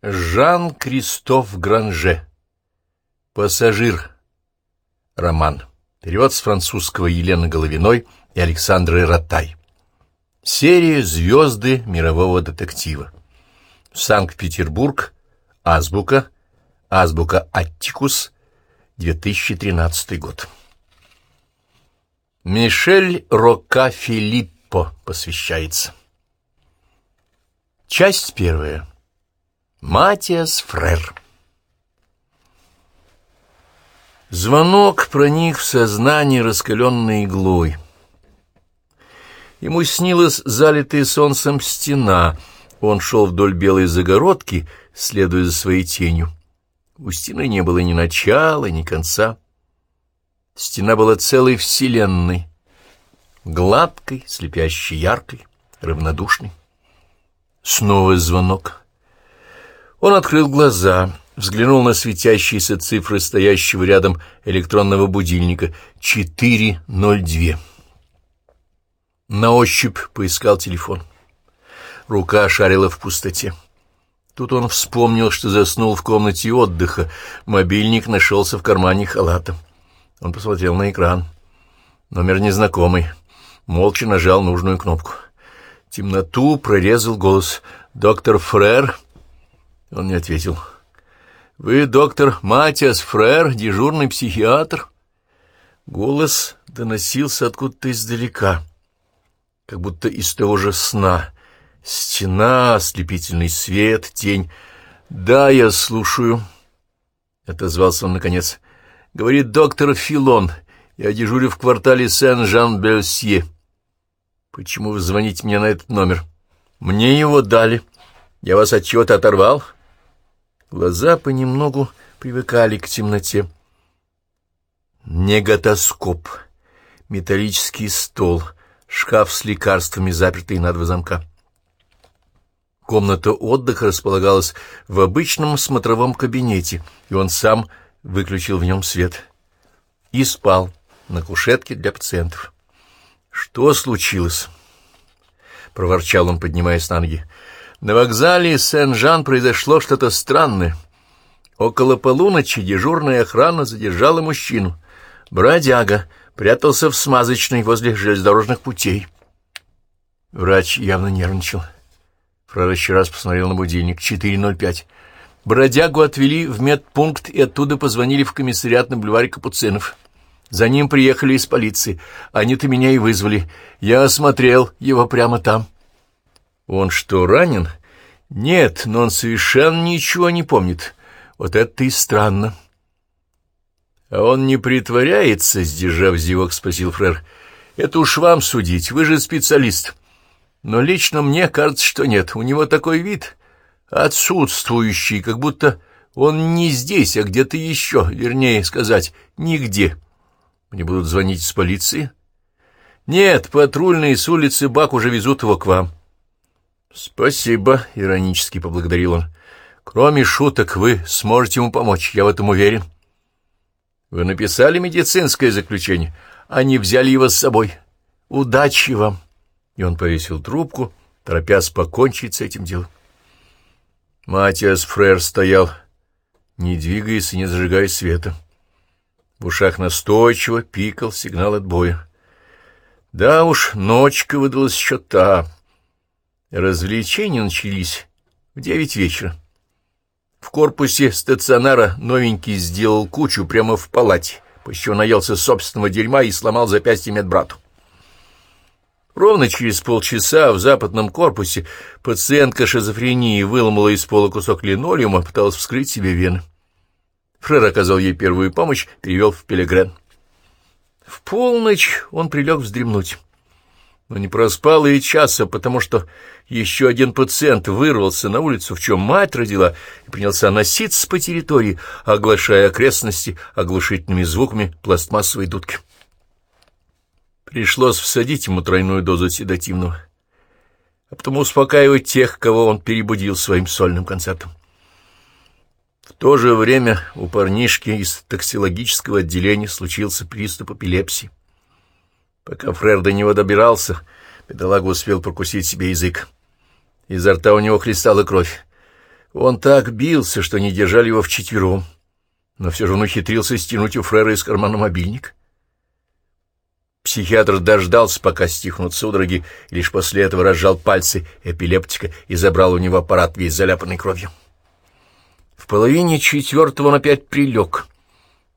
Жан-Кристоф Гранже. Пассажир. Роман. Перевод с французского Елены Головиной и Александры Ротай. Серия «Звезды мирового детектива». Санкт-Петербург. Азбука. Азбука Аттикус. 2013 год. Мишель Рока Филиппо посвящается. Часть первая. Матиас Фрер. Звонок проник в сознание раскаленной иглой. Ему снилась залитая солнцем стена. Он шел вдоль белой загородки, следуя за своей тенью. У стены не было ни начала, ни конца. Стена была целой вселенной, гладкой, слепящей яркой, равнодушной. Снова звонок. Он открыл глаза, взглянул на светящиеся цифры стоящего рядом электронного будильника 402. На ощупь поискал телефон. Рука шарила в пустоте. Тут он вспомнил, что заснул в комнате отдыха. Мобильник нашелся в кармане халата. Он посмотрел на экран. Номер незнакомый. Молча нажал нужную кнопку. Темноту прорезал голос. «Доктор Фрер?» Он не ответил. «Вы доктор Матиас Фрер, дежурный психиатр?» Голос доносился откуда-то издалека, как будто из того же сна. Стена, ослепительный свет, тень. «Да, я слушаю», — отозвался он наконец. «Говорит доктор Филон. Я дежурю в квартале Сен-Жан-Бельсье. Почему вы звоните мне на этот номер? Мне его дали. Я вас от чего-то оторвал?» Глаза понемногу привыкали к темноте. Неготоскоп, металлический стол, шкаф с лекарствами, запертый на два замка. Комната отдыха располагалась в обычном смотровом кабинете, и он сам выключил в нем свет. И спал на кушетке для пациентов. «Что случилось?» — проворчал он, поднимаясь на ноги. На вокзале Сен-Жан произошло что-то странное. Около полуночи дежурная охрана задержала мужчину. Бродяга прятался в смазочной возле железнодорожных путей. Врач явно нервничал. Фрер еще раз посмотрел на будильник. 4.05. Бродягу отвели в медпункт и оттуда позвонили в комиссариат на бульваре Капуцинов. За ним приехали из полиции. Они-то меня и вызвали. Я осмотрел его прямо там. Он что, ранен? Нет, но он совершенно ничего не помнит. Вот это и странно. А он не притворяется, сдержав зевок, спросил Фрер. Это уж вам судить, вы же специалист. Но лично мне кажется, что нет. У него такой вид отсутствующий, как будто он не здесь, а где-то еще, вернее сказать, нигде. Мне будут звонить из полиции? Нет, патрульные с улицы Бак уже везут его к вам. «Спасибо», — иронически поблагодарил он. «Кроме шуток, вы сможете ему помочь, я в этом уверен». «Вы написали медицинское заключение. Они взяли его с собой. Удачи вам!» И он повесил трубку, торопясь покончить с этим делом. Матиас Фрер стоял, не двигаясь и не зажигая света. В ушах настойчиво пикал сигнал отбоя. Да уж, ночка выдалась еще та. Развлечения начались в девять вечера. В корпусе стационара новенький сделал кучу прямо в палате, чего наелся собственного дерьма и сломал запястье медбрату. Ровно через полчаса в западном корпусе пациентка шизофрении выломала из пола кусок линолеума, пыталась вскрыть себе вены. Фрер оказал ей первую помощь, перевел в Пелегрен. В полночь он прилег вздремнуть но не проспал и часа, потому что еще один пациент вырвался на улицу, в чем мать родила, и принялся носиться по территории, оглашая окрестности оглушительными звуками пластмассовой дудки. Пришлось всадить ему тройную дозу седативного, а потом успокаивать тех, кого он перебудил своим сольным концертом. В то же время у парнишки из токсилогического отделения случился приступ эпилепсии. Пока Фрер до него добирался, бедолага успел прокусить себе язык. Изо рта у него хлестала кровь. Он так бился, что не держали его вчетвером, но все же он ухитрился стянуть у Фрера из кармана мобильник. Психиатр дождался, пока стихнут судороги, и лишь после этого разжал пальцы эпилептика и забрал у него аппарат, весь заляпанный кровью. В половине четвертого он опять прилег.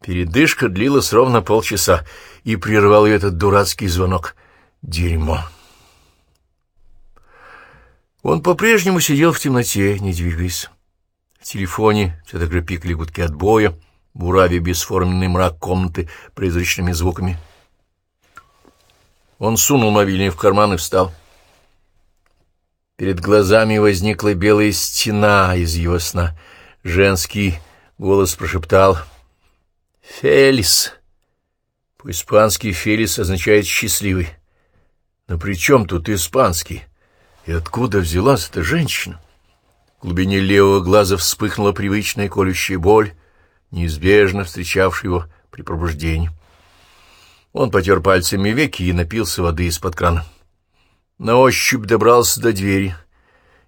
Передышка длилась ровно полчаса, и прервал ее этот дурацкий звонок. Дерьмо. Он по-прежнему сидел в темноте, не двигаясь. В телефоне все так же пикали гудки отбоя, бурави бесформенный мрак комнаты призрачными звуками. Он сунул мобильный в карман и встал. Перед глазами возникла белая стена из его сна. Женский голос прошептал «Фелис». По-испански «Фелис» означает «счастливый». Но при чем тут испанский? И откуда взялась эта женщина? В глубине левого глаза вспыхнула привычная колющая боль, неизбежно встречавшая его при пробуждении. Он потер пальцами веки и напился воды из-под крана. На ощупь добрался до двери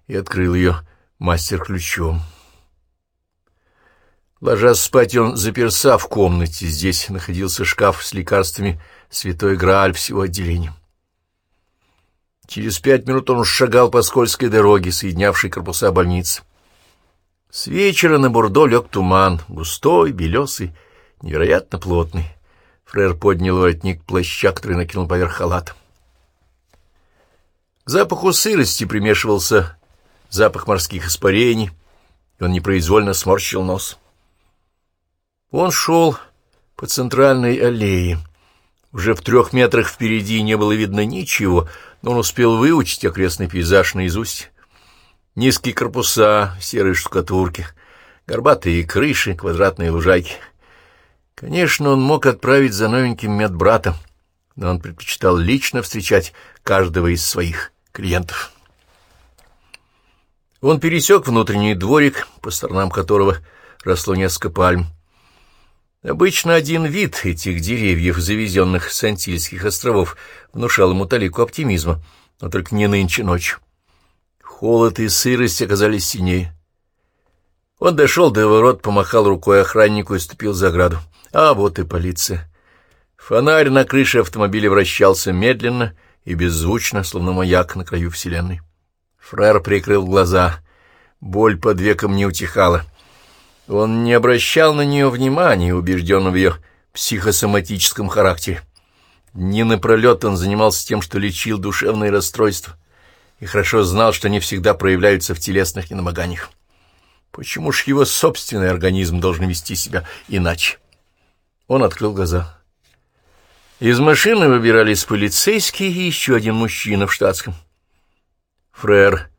и открыл ее мастер-ключом. Ложась спать, он заперся в комнате. Здесь находился шкаф с лекарствами «Святой Грааль» всего отделения. Через пять минут он шагал по скользкой дороге, соединявшей корпуса больницы. С вечера на Бурдо лег туман, густой, белесый, невероятно плотный. Фрер поднял воротник плаща, который накинул поверх халата. К запаху сырости примешивался запах морских испарений, и он непроизвольно сморщил нос. Он шел по центральной аллее. Уже в трех метрах впереди не было видно ничего, но он успел выучить окрестный пейзаж наизусть. Низкие корпуса, серые штукатурки, горбатые крыши, квадратные лужайки — Конечно, он мог отправить за новеньким медбрата, но он предпочитал лично встречать каждого из своих клиентов. Он пересек внутренний дворик, по сторонам которого росло несколько пальм. Обычно один вид этих деревьев, завезенных с Антильских островов, внушал ему талику оптимизма, но только не нынче ночью. Холод и сырость оказались сильнее. Он дошел до ворот, помахал рукой охраннику и ступил за ограду. А вот и полиция. Фонарь на крыше автомобиля вращался медленно и беззвучно, словно маяк на краю вселенной. Фрер прикрыл глаза. Боль под веком не утихала. Он не обращал на нее внимания, убежден в ее психосоматическом характере. Дни напролет он занимался тем, что лечил душевные расстройства, и хорошо знал, что они всегда проявляются в телесных недомоганиях. Почему ж его собственный организм должен вести себя иначе? Он открыл глаза. Из машины выбирались полицейские и еще один мужчина в штатском. Фрер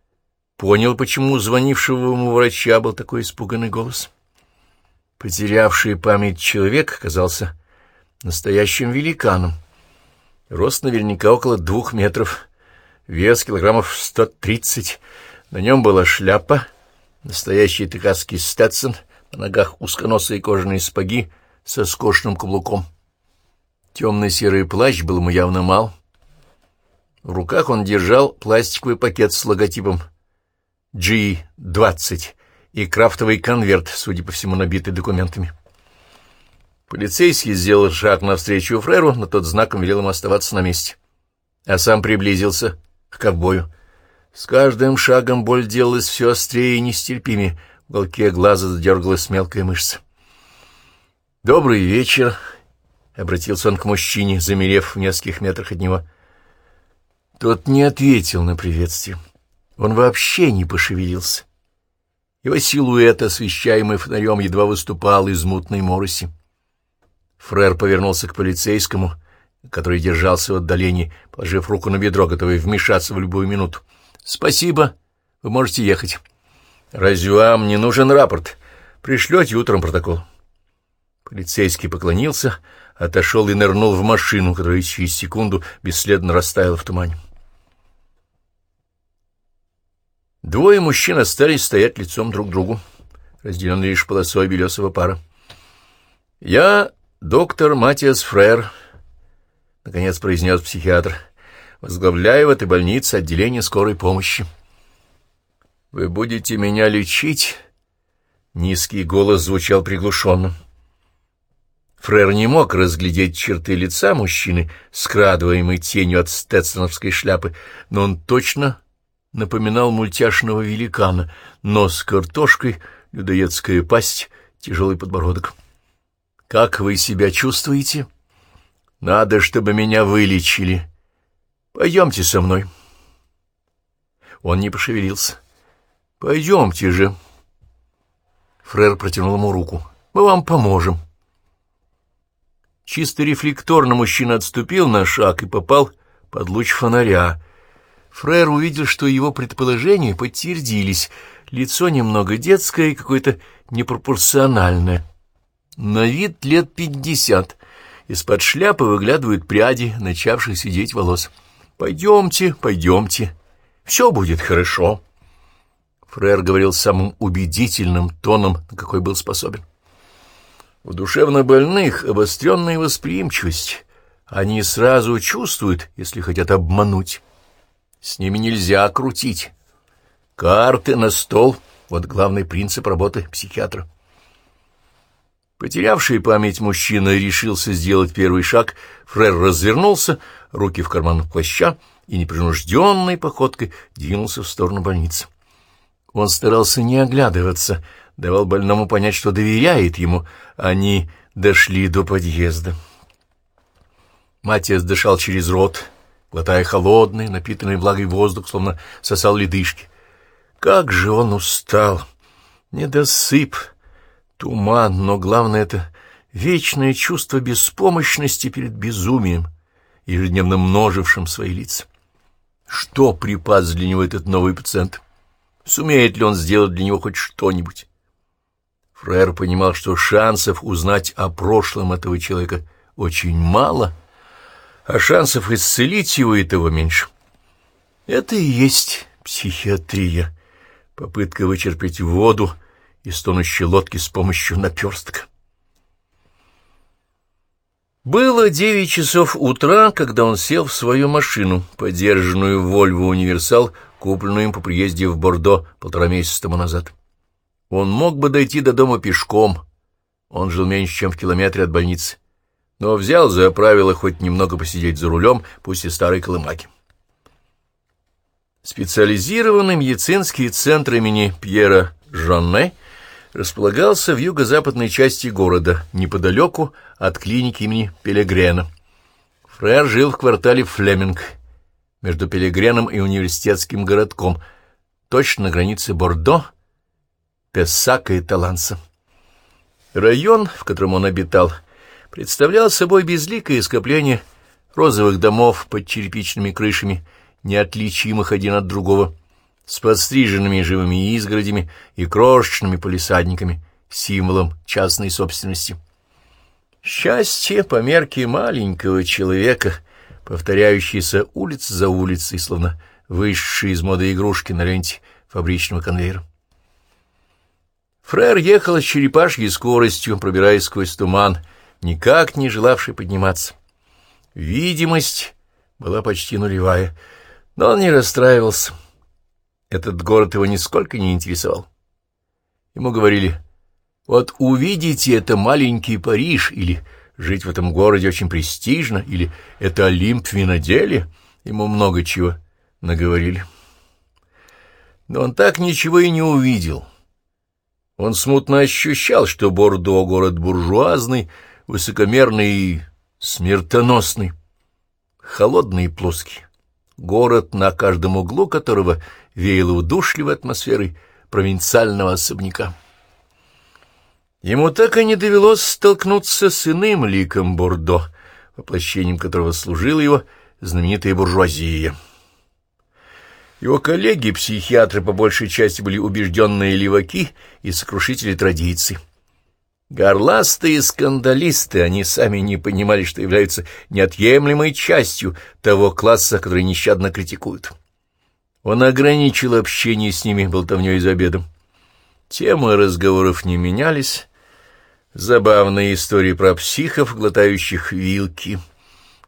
понял, почему у звонившего ему врача был такой испуганный голос. Потерявший память человек оказался настоящим великаном. Рост наверняка около двух метров, вес килограммов сто тридцать. На нем была шляпа, настоящий тыкасский стетсон, на ногах узконосые кожаные спаги — со скошенным каблуком. Темно-серый плащ был ему явно мал. В руках он держал пластиковый пакет с логотипом G-20 и крафтовый конверт, судя по всему, набитый документами. Полицейский сделал шаг навстречу Фреру, но тот знаком велел ему оставаться на месте, а сам приблизился к ковбою. С каждым шагом боль делалась все острее и нестерпимее, в уголке глаза задергалась мелкая мышца. «Добрый вечер», — обратился он к мужчине, замерев в нескольких метрах от него. Тот не ответил на приветствие. Он вообще не пошевелился. Его силуэт, освещаемый фонарем, едва выступал из мутной мороси. Фрер повернулся к полицейскому, который держался в отдалении, положив руку на бедро, готовый вмешаться в любую минуту. «Спасибо, вы можете ехать». «Разве вам не нужен рапорт? Пришлете утром протокол». Полицейский поклонился, отошел и нырнул в машину, которая через секунду бесследно растаяла в тумане. Двое мужчин остались стоять лицом друг к другу, разделенные лишь полосой белесого пара. «Я доктор Матиас Фрер», — наконец произнес психиатр, — «возглавляю в этой больнице отделение скорой помощи». «Вы будете меня лечить?» Низкий голос звучал приглушенно. Фрер не мог разглядеть черты лица мужчины, скрадываемой тенью от стетсоновской шляпы, но он точно напоминал мультяшного великана, нос с картошкой, людоедская пасть, тяжелый подбородок. «Как вы себя чувствуете?» «Надо, чтобы меня вылечили. Пойдемте со мной». Он не пошевелился. «Пойдемте же». Фрер протянул ему руку. «Мы вам поможем». Чисто рефлекторно мужчина отступил на шаг и попал под луч фонаря. Фрер увидел, что его предположения подтвердились. Лицо немного детское и какое-то непропорциональное. На вид лет пятьдесят. Из-под шляпы выглядывают пряди, начавших сидеть волос. «Пойдемте, пойдемте. Все будет хорошо». Фрер говорил самым убедительным тоном, на какой был способен. У душевнобольных обостренная восприимчивость. Они сразу чувствуют, если хотят обмануть. С ними нельзя крутить. Карты на стол — вот главный принцип работы психиатра. Потерявший память мужчина решился сделать первый шаг. Фрер развернулся, руки в карман плаща и непринужденной походкой двинулся в сторону больницы. Он старался не оглядываться, давал больному понять, что доверяет ему. Они дошли до подъезда. Матиас дышал через рот, глотая холодный, напитанный влагой воздух, словно сосал ледышки. Как же он устал! Недосып, туман, но главное — это вечное чувство беспомощности перед безумием, ежедневно множившим свои лица. Что припас для него этот новый пациент? Сумеет ли он сделать для него хоть что-нибудь? Фрер понимал, что шансов узнать о прошлом этого человека очень мало, а шансов исцелить его и того меньше. Это и есть психиатрия, попытка вычерпать воду из тонущей лодки с помощью наперстка. Было девять часов утра, когда он сел в свою машину, подержанную Вольво Универсал, купленную им по приезде в Бордо полтора месяца тому назад. Он мог бы дойти до дома пешком, он жил меньше, чем в километре от больницы, но взял за правило хоть немного посидеть за рулем, пусть и старой колымаки. Специализированный медицинский центр имени Пьера Жонне располагался в юго-западной части города, неподалеку от клиники имени Пелегрена. Фрер жил в квартале Флеминг, между Пелегреном и университетским городком, точно на границе Бордо, Пессака и Таланса. Район, в котором он обитал, представлял собой безликое скопление розовых домов под черепичными крышами, неотличимых один от другого, с подстриженными живыми изгородями и крошечными полисадниками, символом частной собственности. Счастье по мерке маленького человека — повторяющиеся улица за улицей, словно вышедшие из моды игрушки на ленте фабричного конвейера. Фрер ехал с черепашьей скоростью, пробираясь сквозь туман, никак не желавший подниматься. Видимость была почти нулевая, но он не расстраивался. Этот город его нисколько не интересовал. Ему говорили, вот увидите, это маленький Париж или жить в этом городе очень престижно, или это Олимп виноделия, ему много чего наговорили. Но он так ничего и не увидел. Он смутно ощущал, что Бордо — город буржуазный, высокомерный и смертоносный, холодный и плоский. Город, на каждом углу которого веяло удушливой атмосферой провинциального особняка. Ему так и не довелось столкнуться с иным ликом Бордо, воплощением которого служила его знаменитая буржуазия. Его коллеги-психиатры по большей части были убежденные леваки и сокрушители традиций. Горластые скандалисты, они сами не понимали, что являются неотъемлемой частью того класса, который нещадно критикуют. Он ограничил общение с ними болтовней за обедом. Темы разговоров не менялись, Забавные истории про психов, глотающих вилки,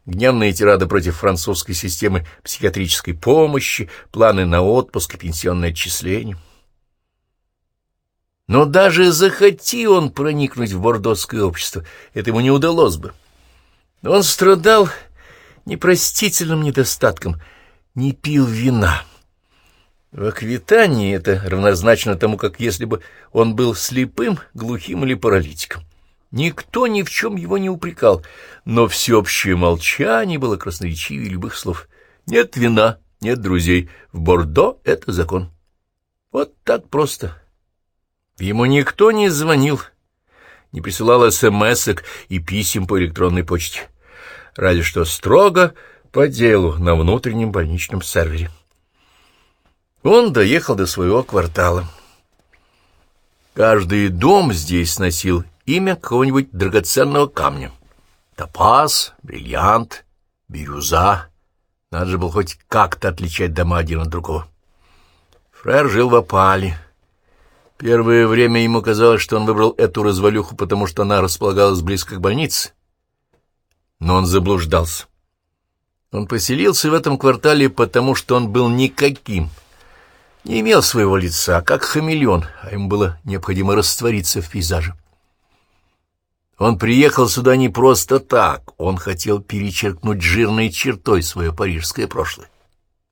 гневные тирады против французской системы психиатрической помощи, планы на отпуск и пенсионное отчисление — Но даже захоти он проникнуть в бордоское общество, это ему не удалось бы. Он страдал непростительным недостатком, не пил вина. В Аквитании это равнозначно тому, как если бы он был слепым, глухим или паралитиком. Никто ни в чем его не упрекал, но всеобщее молчание было красноречивее любых слов. Нет вина, нет друзей. В Бордо это закон. Вот так просто. Ему никто не звонил, не присылал смс и писем по электронной почте. Разве что строго по делу на внутреннем больничном сервере. Он доехал до своего квартала. Каждый дом здесь носил имя какого-нибудь драгоценного камня. Топаз, бриллиант, бирюза. Надо же было хоть как-то отличать дома один от другого. Фрер жил в опале. Первое время ему казалось, что он выбрал эту развалюху, потому что она располагалась близко к больнице. Но он заблуждался. Он поселился в этом квартале, потому что он был никаким, не имел своего лица, как хамелеон, а ему было необходимо раствориться в пейзаже. Он приехал сюда не просто так, он хотел перечеркнуть жирной чертой свое парижское прошлое.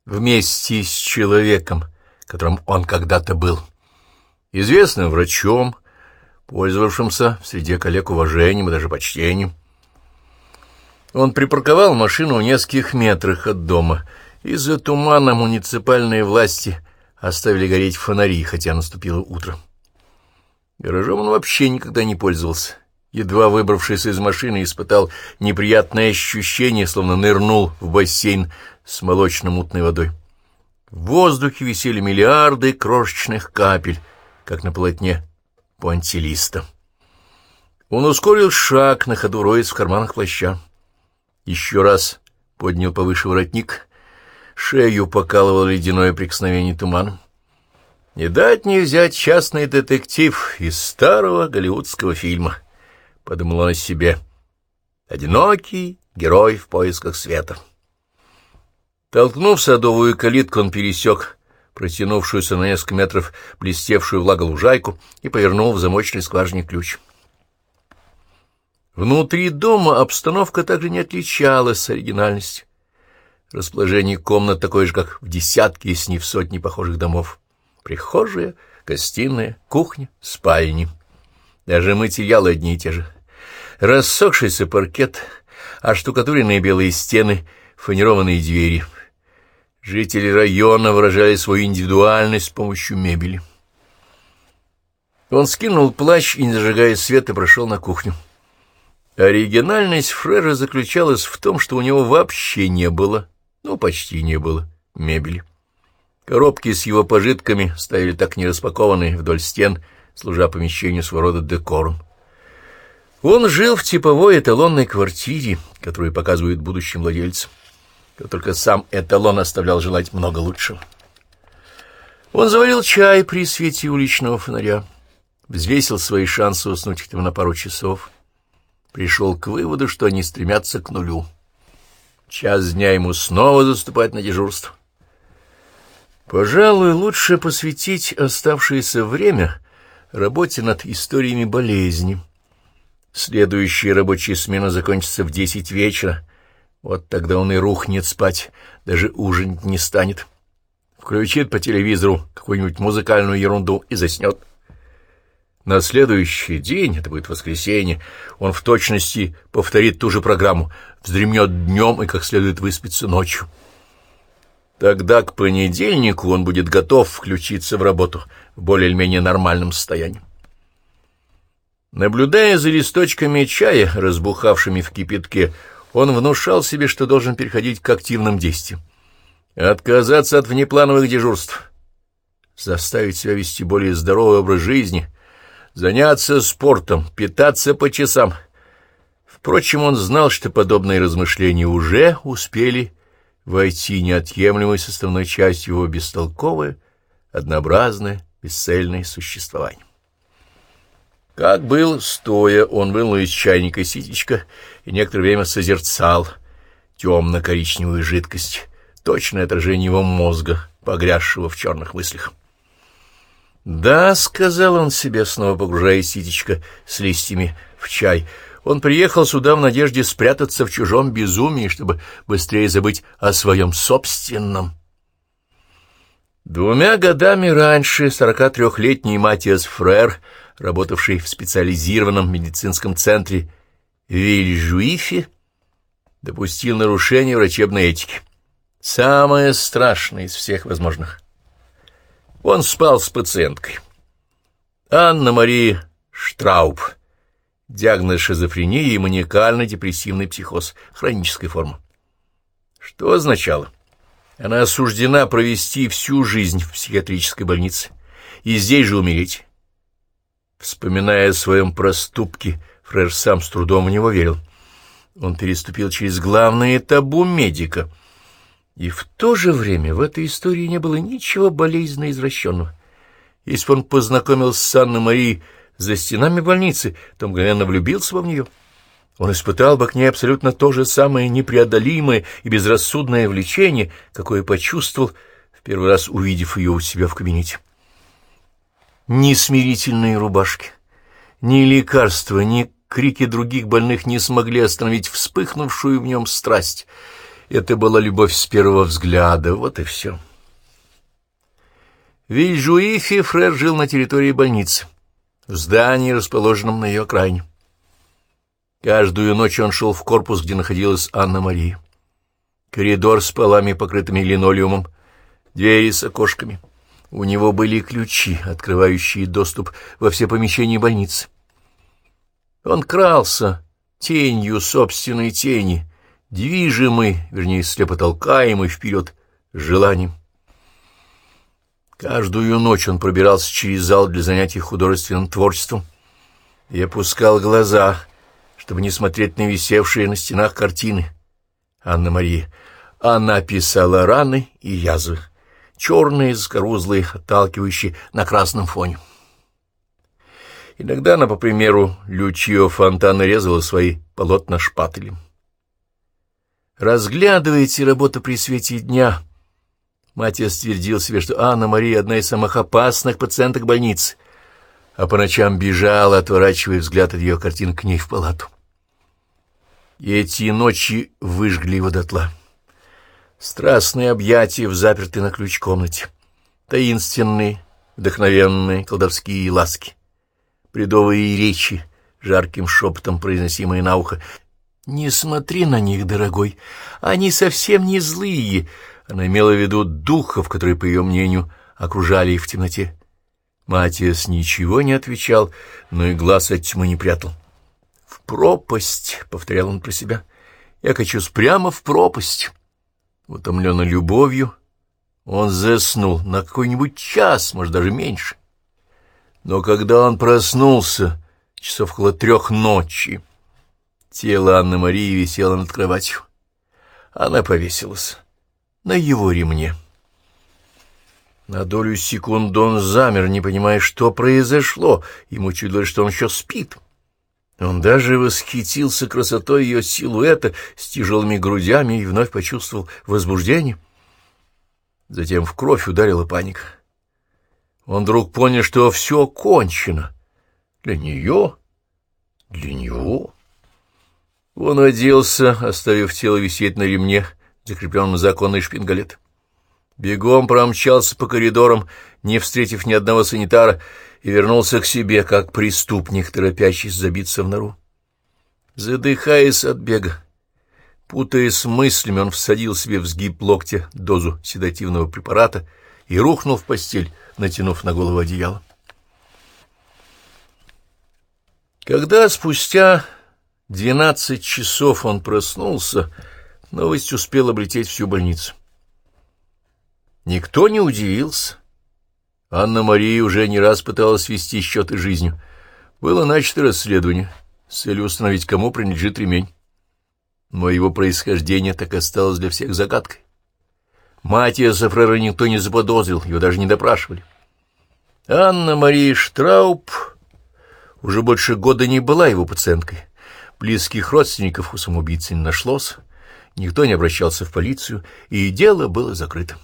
Вместе с человеком, которым он когда-то был, известным врачом, пользовавшимся в среде коллег уважением и даже почтением. Он припарковал машину в нескольких метрах от дома. Из-за тумана муниципальные власти оставили гореть фонари, хотя наступило утро. Гаражом он вообще никогда не пользовался. Едва выбравшись из машины, испытал неприятное ощущение, словно нырнул в бассейн с молочно-мутной водой. В воздухе висели миллиарды крошечных капель, как на полотне пуантилиста. Он ускорил шаг, на ходу роясь в карманах плаща. Еще раз поднял повыше воротник, шею покалывал ледяное прикосновение туманом. Не дать не взять частный детектив из старого голливудского фильма, — подумал он о себе. Одинокий герой в поисках света. Толкнув садовую калитку, он пересек протянувшуюся на несколько метров блестевшую влаголужайку и повернул в замочной скважине ключ. Внутри дома обстановка также не отличалась оригинальностью. Расположение комнат такое же, как в десятке, если не в сотни похожих домов. Прихожая, гостиная, кухня, спальни. Даже материалы одни и те же. Рассохшийся паркет, оштукатуренные белые стены, фанерованные двери. Жители района выражали свою индивидуальность с помощью мебели. Он скинул плащ и, не зажигая света, прошел на кухню. Оригинальность Фрера заключалась в том, что у него вообще не было ну, почти не было мебели. Коробки с его пожитками стояли так нераспакованные вдоль стен, служа помещению своего рода декором. Он жил в типовой эталонной квартире, которую показывают будущим владельцам. Только сам эталон оставлял желать много лучшего. Он заварил чай при свете уличного фонаря, взвесил свои шансы уснуть хотя бы на пару часов, пришел к выводу, что они стремятся к нулю. Час дня ему снова заступать на дежурство. Пожалуй, лучше посвятить оставшееся время работе над историями болезни. Следующая рабочая смена закончится в десять вечера. Вот тогда он и рухнет спать, даже ужинать не станет. Включит по телевизору какую-нибудь музыкальную ерунду и заснет. На следующий день, это будет воскресенье, он в точности повторит ту же программу, вздремнет днем и как следует выспится ночью. Тогда к понедельнику он будет готов включиться в работу в более или менее нормальном состоянии. Наблюдая за листочками чая, разбухавшими в кипятке, он внушал себе, что должен переходить к активным действиям. Отказаться от внеплановых дежурств, заставить себя вести более здоровый образ жизни — заняться спортом, питаться по часам. Впрочем, он знал, что подобные размышления уже успели войти неотъемлемой составной частью его бестолковое, однообразное, бесцельное существование. Как был, стоя, он вынул из чайника ситечко и некоторое время созерцал темно-коричневую жидкость, точное отражение его мозга, погрязшего в черных мыслях. «Да», — сказал он себе, снова погружая ситечко с листьями в чай, — «он приехал сюда в надежде спрятаться в чужом безумии, чтобы быстрее забыть о своем собственном». Двумя годами раньше 43-летний Матиас Фрер, работавший в специализированном медицинском центре Вильжуифе, допустил нарушение врачебной этики. Самое страшное из всех возможных. Он спал с пациенткой. Анна-Мария Штрауб. Диагноз шизофрения и маниакально-депрессивный психоз. Хроническая форма. Что означало? Она осуждена провести всю жизнь в психиатрической больнице и здесь же умереть. Вспоминая о своем проступке, Фреш сам с трудом в него верил. Он переступил через главное табу медика — и в то же время в этой истории не было ничего болезненно извращенного. Если бы он познакомился с Анной Марией за стенами больницы, то мгновенно влюбился в нее. Он испытал бы к ней абсолютно то же самое непреодолимое и безрассудное влечение, какое почувствовал, в первый раз увидев ее у себя в кабинете. Ни смирительные рубашки, ни лекарства, ни крики других больных не смогли остановить вспыхнувшую в нем страсть — это была любовь с первого взгляда, вот и все. В Вильжуифе Фрер жил на территории больницы, в здании, расположенном на ее окраине. Каждую ночь он шел в корпус, где находилась Анна-Мария. Коридор с полами, покрытыми линолеумом, двери с окошками. У него были ключи, открывающие доступ во все помещения больницы. Он крался тенью собственной тени, движимый, вернее, слепо толкаемый вперед желанием. Каждую ночь он пробирался через зал для занятий художественным творчеством и опускал глаза, чтобы не смотреть на висевшие на стенах картины. Анна-Мария. Она писала раны и язвы, черные, скорузлые, отталкивающие на красном фоне. Иногда она, по примеру, Лючио Фонтана резала свои полотна шпателем. Разглядываете работу при свете дня. Матиас твердил себе, что Анна-Мария — одна из самых опасных пациенток больницы, а по ночам бежала, отворачивая взгляд от ее картин к ней в палату. И эти ночи выжгли его дотла. Страстные объятия в запертой на ключ комнате, таинственные, вдохновенные, колдовские ласки, бредовые речи, жарким шепотом произносимые на ухо — «Не смотри на них, дорогой, они совсем не злые». Она имела в виду духов, которые, по ее мнению, окружали их в темноте. Матиас ничего не отвечал, но и глаз от тьмы не прятал. «В пропасть», — повторял он про себя, — «я качусь прямо в пропасть». Утомленный любовью, он заснул на какой-нибудь час, может, даже меньше. Но когда он проснулся, часов около трех ночи, Тело Анны-Марии висело над кроватью. Она повесилась на его ремне. На долю секунды он замер, не понимая, что произошло. Ему чудилось, что он еще спит. Он даже восхитился красотой ее силуэта с тяжелыми грудями и вновь почувствовал возбуждение. Затем в кровь ударила паника. Он вдруг понял, что все кончено. Для нее, для него... Он оделся, оставив тело висеть на ремне, закрепленном законной шпингалет. Бегом промчался по коридорам, не встретив ни одного санитара, и вернулся к себе, как преступник, торопящийся забиться в нору. Задыхаясь от бега, путаясь мыслями, он всадил себе в сгиб локтя дозу седативного препарата и рухнул в постель, натянув на голову одеяло. Когда спустя Двенадцать часов он проснулся, новость успела облететь всю больницу. Никто не удивился. Анна-Мария уже не раз пыталась вести счеты жизнью. Было начато расследование с целью установить, кому принадлежит ремень. Но его происхождение так осталось для всех загадкой. Матья Сафрера никто не заподозрил, его даже не допрашивали. Анна-Мария Штрауб уже больше года не была его пациенткой. Близких родственников у самоубийцы не нашлось, никто не обращался в полицию, и дело было закрыто.